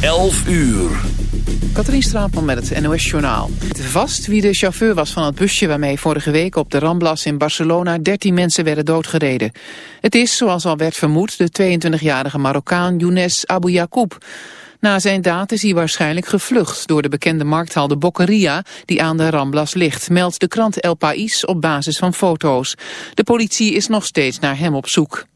11 uur. Katrien Straatman met het NOS-journaal. Vast wie de chauffeur was van het busje waarmee vorige week op de Ramblas in Barcelona 13 mensen werden doodgereden. Het is, zoals al werd vermoed, de 22-jarige Marokkaan Younes Abu Yacoub. Na zijn daad is hij waarschijnlijk gevlucht door de bekende markthal de Bockeria die aan de Ramblas ligt, meldt de krant El País op basis van foto's. De politie is nog steeds naar hem op zoek.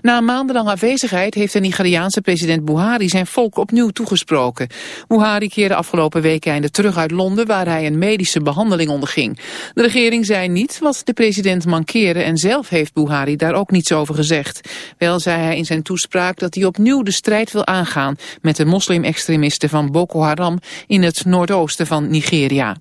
Na een maandenlang afwezigheid heeft de Nigeriaanse president Buhari zijn volk opnieuw toegesproken. Buhari keerde afgelopen weekende terug uit Londen waar hij een medische behandeling onderging. De regering zei niet wat de president mankeerde en zelf heeft Buhari daar ook niets over gezegd. Wel zei hij in zijn toespraak dat hij opnieuw de strijd wil aangaan met de moslim-extremisten van Boko Haram in het noordoosten van Nigeria.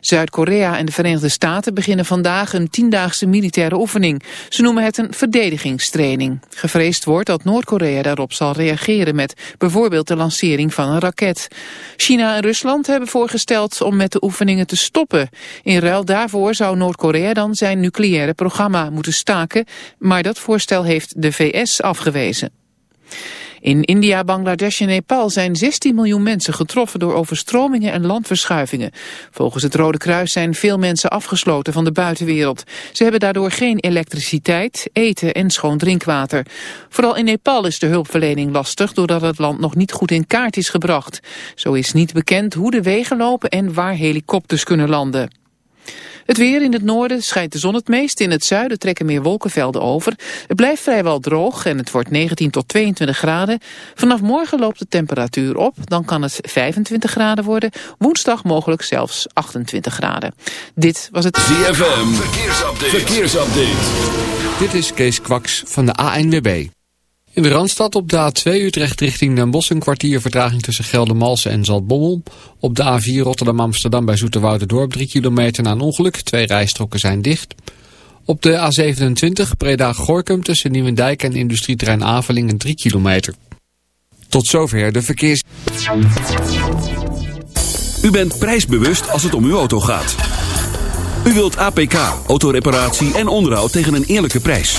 Zuid-Korea en de Verenigde Staten beginnen vandaag een tiendaagse militaire oefening. Ze noemen het een verdedigingstraining. Gevreesd wordt dat Noord-Korea daarop zal reageren met bijvoorbeeld de lancering van een raket. China en Rusland hebben voorgesteld om met de oefeningen te stoppen. In ruil daarvoor zou Noord-Korea dan zijn nucleaire programma moeten staken, maar dat voorstel heeft de VS afgewezen. In India, Bangladesh en Nepal zijn 16 miljoen mensen getroffen door overstromingen en landverschuivingen. Volgens het Rode Kruis zijn veel mensen afgesloten van de buitenwereld. Ze hebben daardoor geen elektriciteit, eten en schoon drinkwater. Vooral in Nepal is de hulpverlening lastig doordat het land nog niet goed in kaart is gebracht. Zo is niet bekend hoe de wegen lopen en waar helikopters kunnen landen. Het weer in het noorden schijnt de zon het meest. In het zuiden trekken meer wolkenvelden over. Het blijft vrijwel droog en het wordt 19 tot 22 graden. Vanaf morgen loopt de temperatuur op. Dan kan het 25 graden worden. Woensdag mogelijk zelfs 28 graden. Dit was het ZFM. Verkeersupdate. Verkeersupdate. Dit is Kees Kwaks van de ANWB. In de Randstad op de A2 Utrecht richting Den Bosch een kwartier vertraging tussen Geldermalsen en Zaltbommel. Op de A4 Rotterdam-Amsterdam bij Dorp 3 kilometer na een ongeluk. Twee rijstroken zijn dicht. Op de A27 Breda-Gorkum tussen Nieuwendijk en industrieterrein Avelingen 3 kilometer. Tot zover de verkeers... U bent prijsbewust als het om uw auto gaat. U wilt APK, autoreparatie en onderhoud tegen een eerlijke prijs.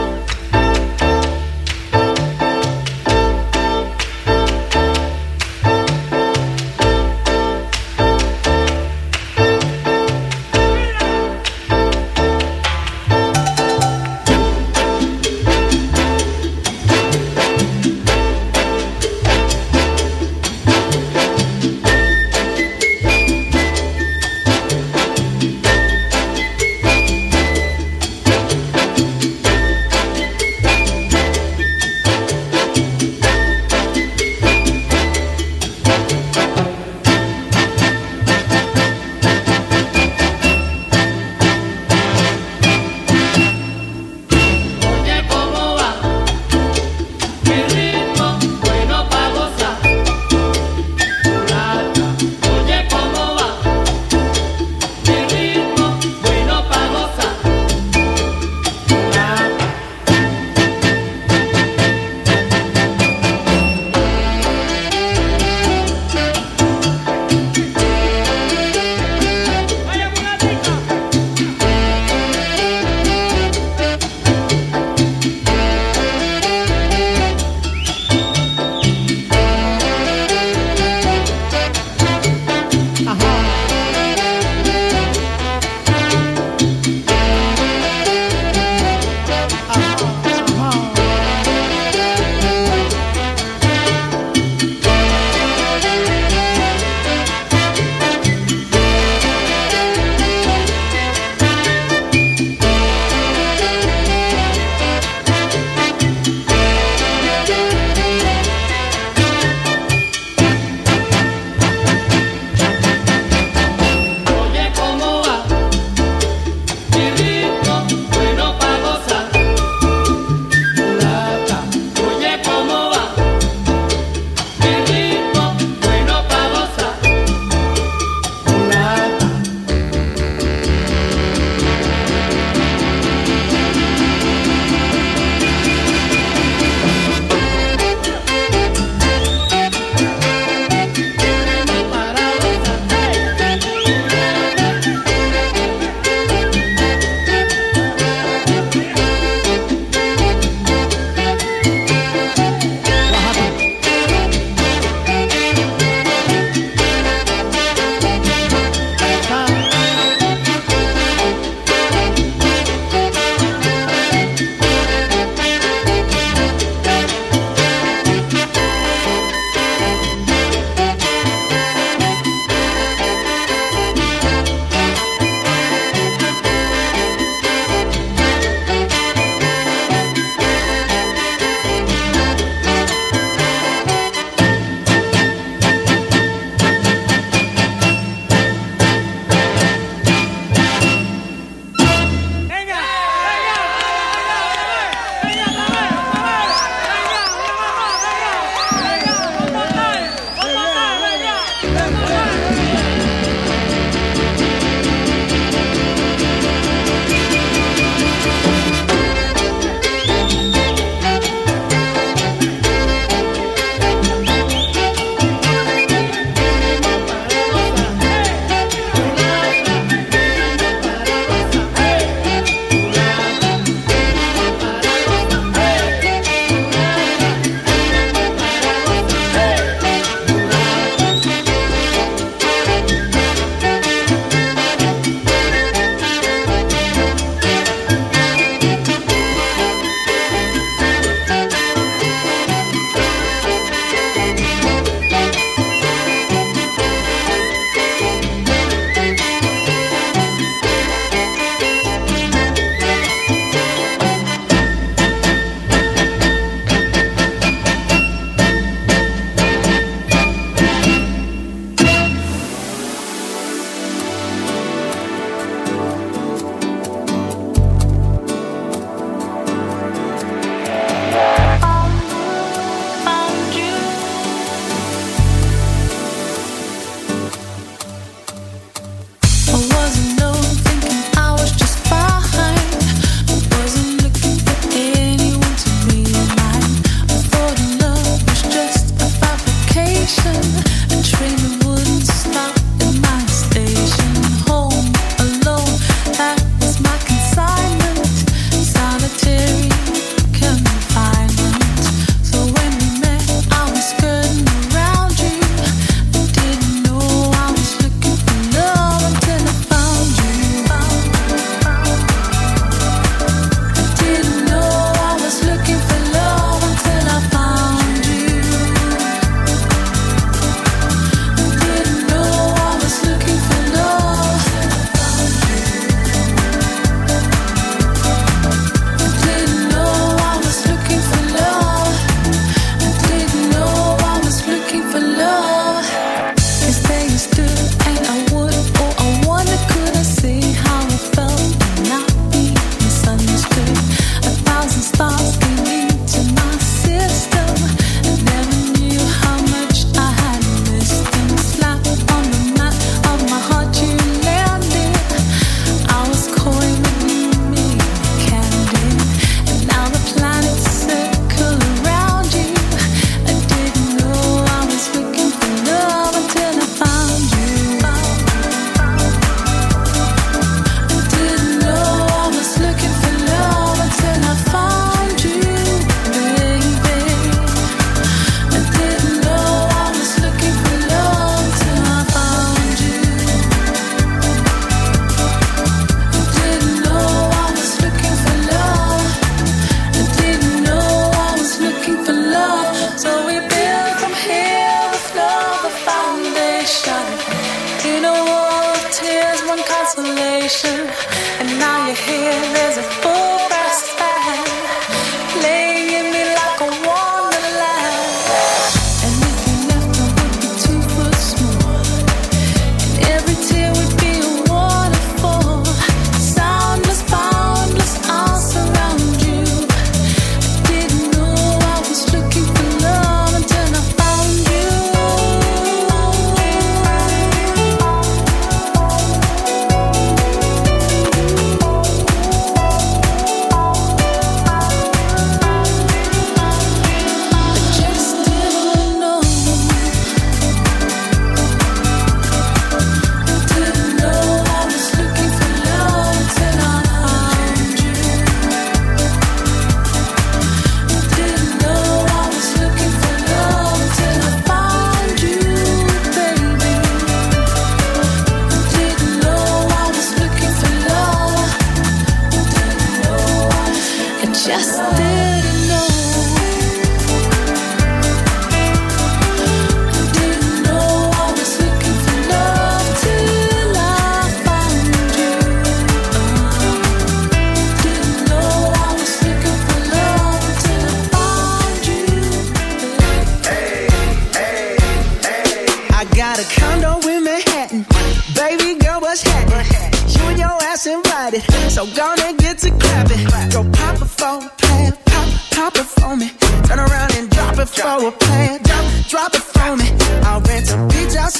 just this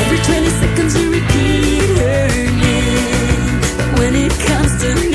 Every 20 seconds you repeat her name. When it comes to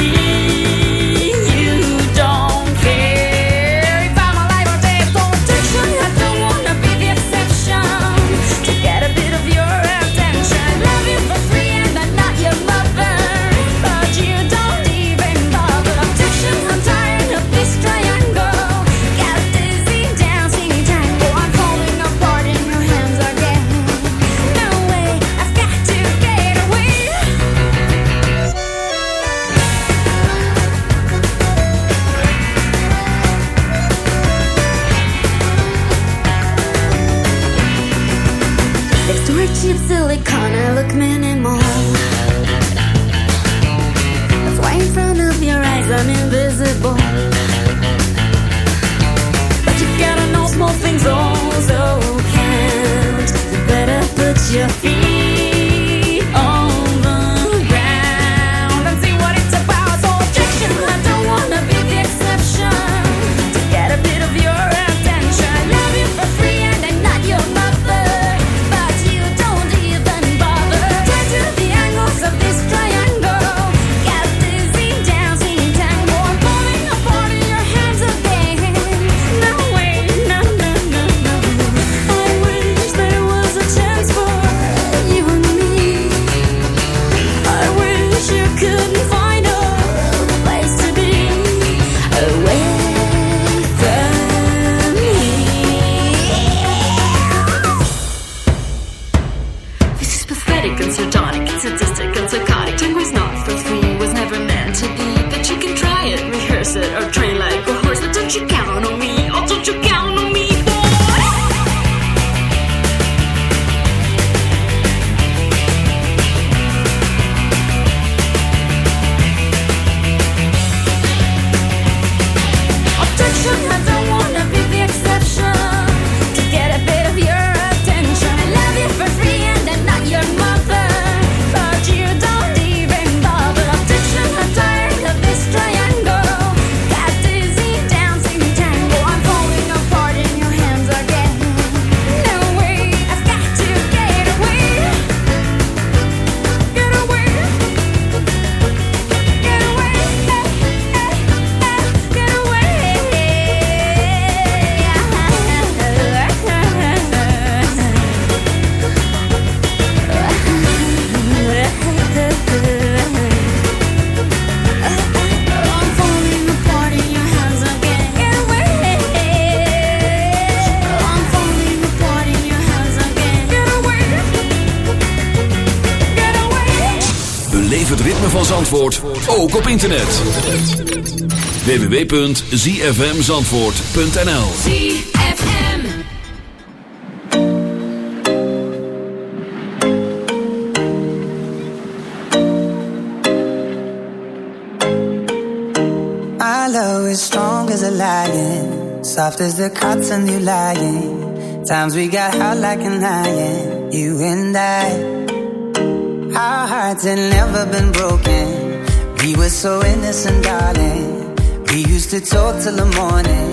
Or of Trainline. Ook op internet. www.zfmzandvoort.nl ZFM. Love is strong as a lion, soft as the cotton you lying. Times we got hot like an iron, you and I. Our hearts had never been broken. We were so innocent, darling. We used to talk till the morning,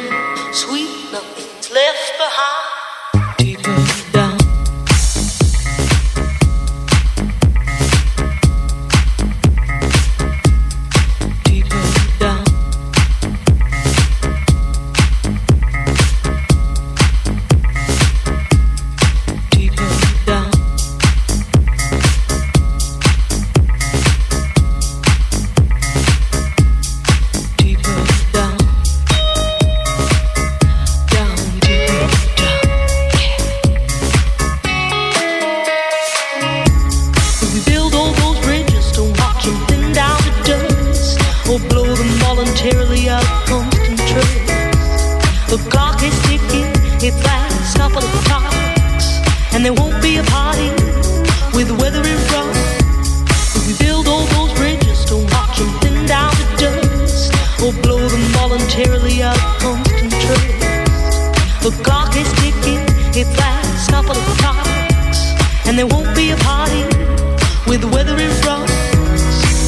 clock is ticking, its last couple of clocks, and there won't be a party with the weather in front.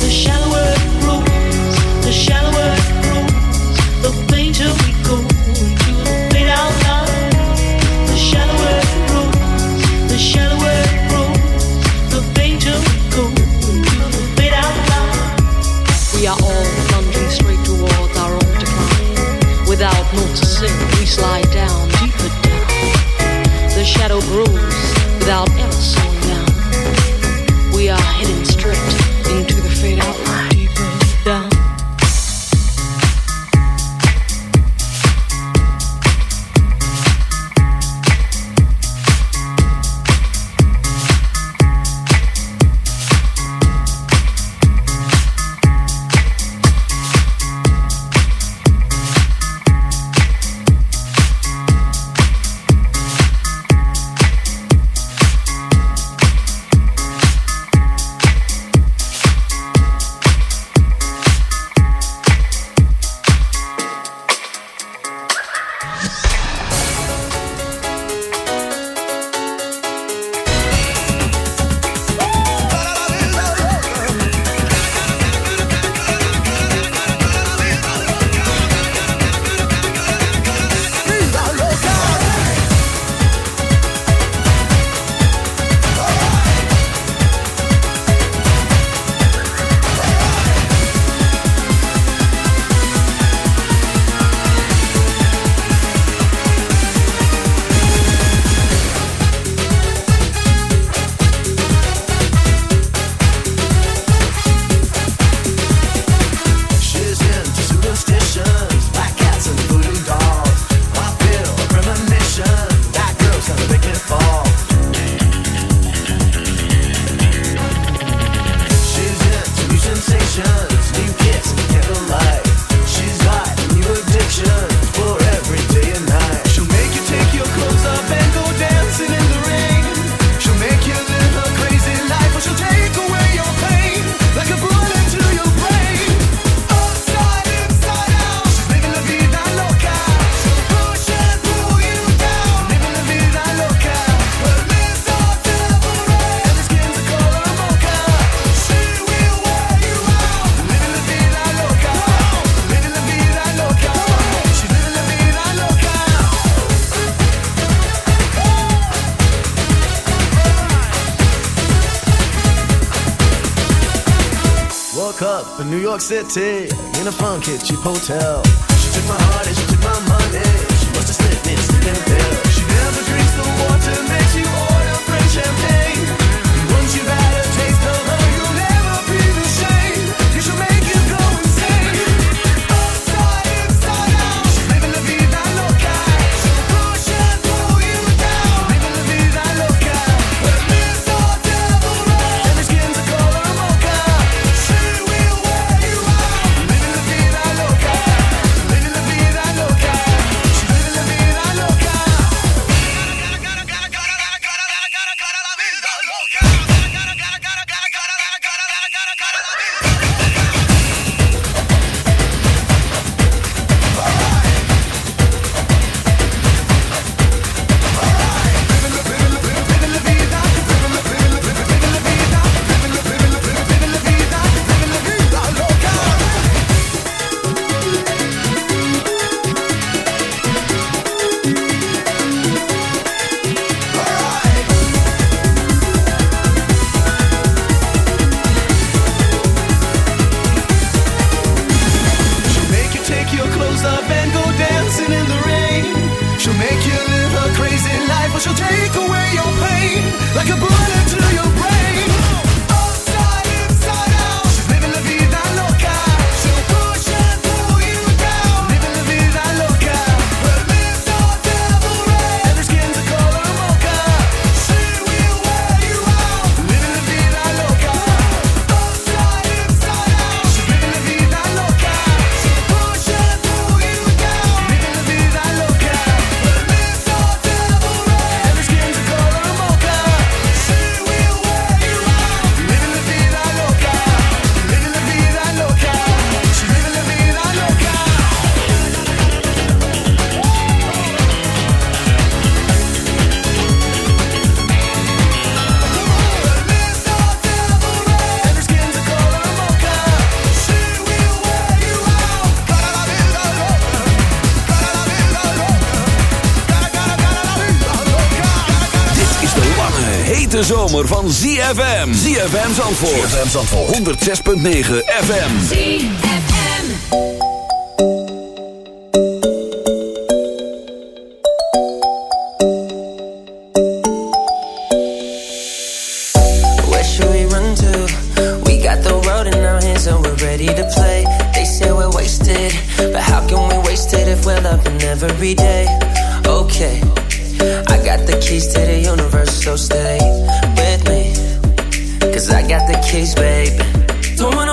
The shallower it grows, the shallower it grows, the fainter we go into the fade out line. The shallower it grows, the shallower it grows, the fainter we go into the fade out line. We are all plunging straight towards our own decline. Without noticing, we slide ghetto groove hotel. zomer van ZFM. ZFM Zandvoort. ZFM Zandvoort. 106.9 FM. ZFM. Where should we run to? We got the road in our hands and we're ready to play. They say we're wasted. But how can we waste it if we're loving every day? Okay. I got the keys to the universe, so stay got the keys, babe. Don't wanna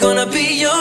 gonna be your.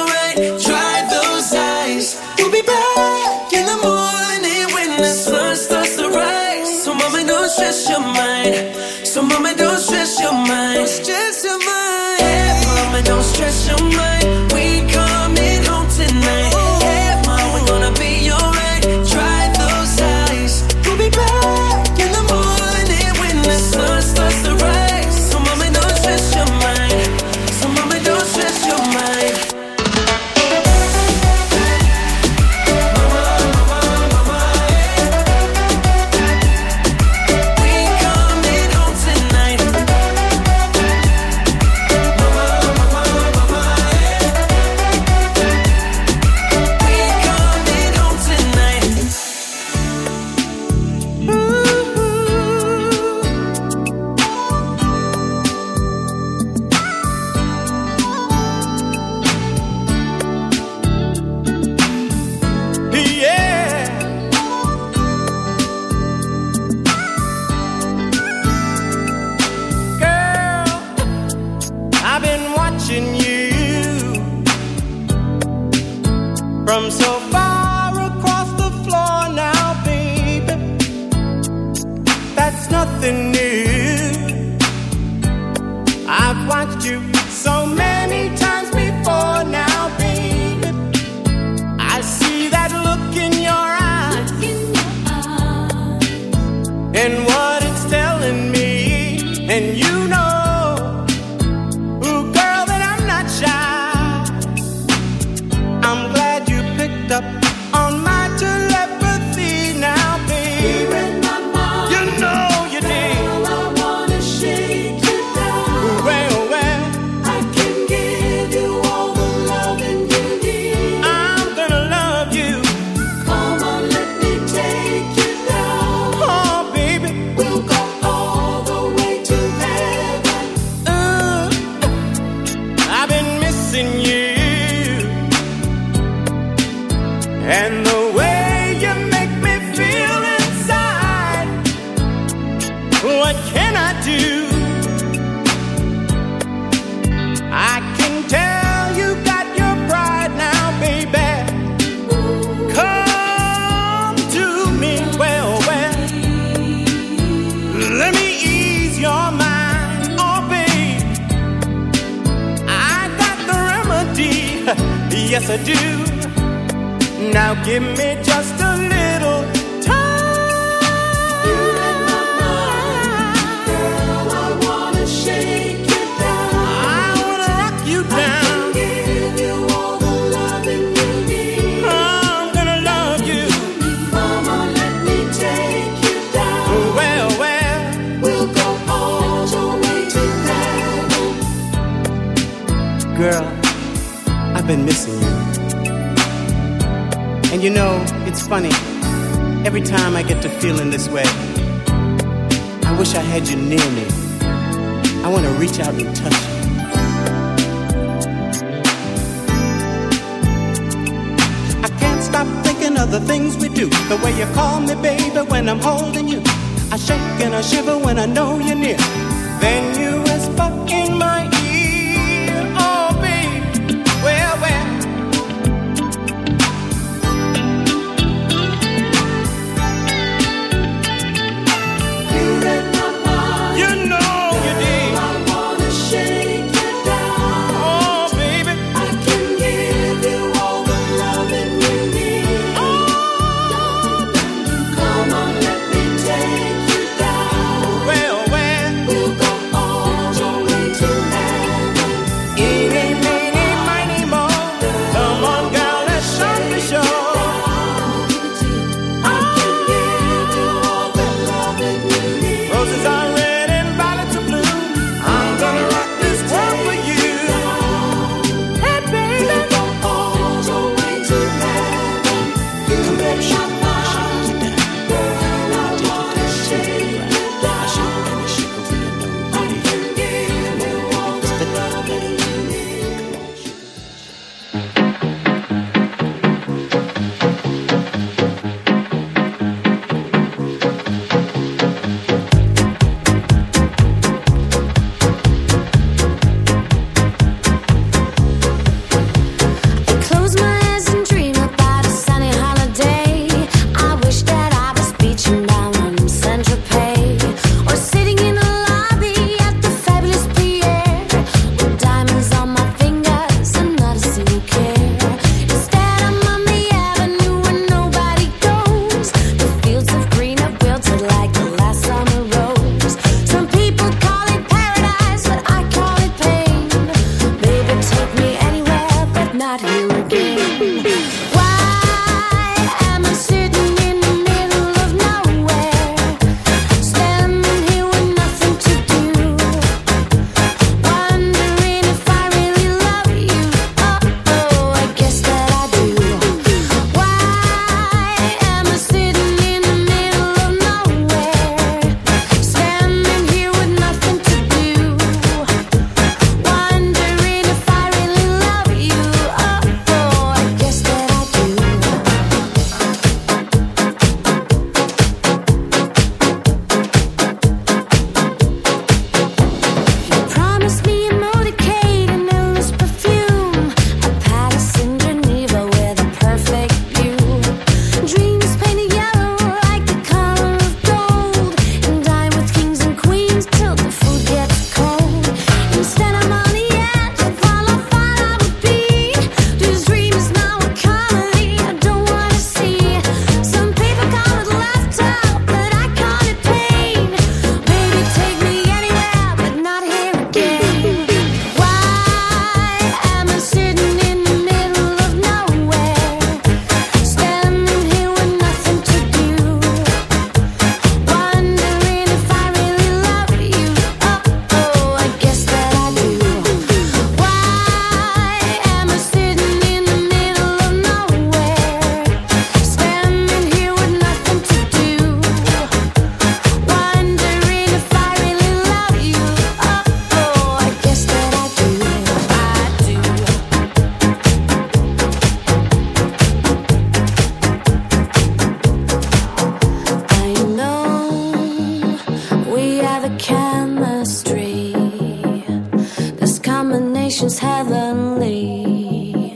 suddenly.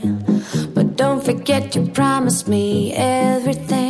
But don't forget you promised me everything.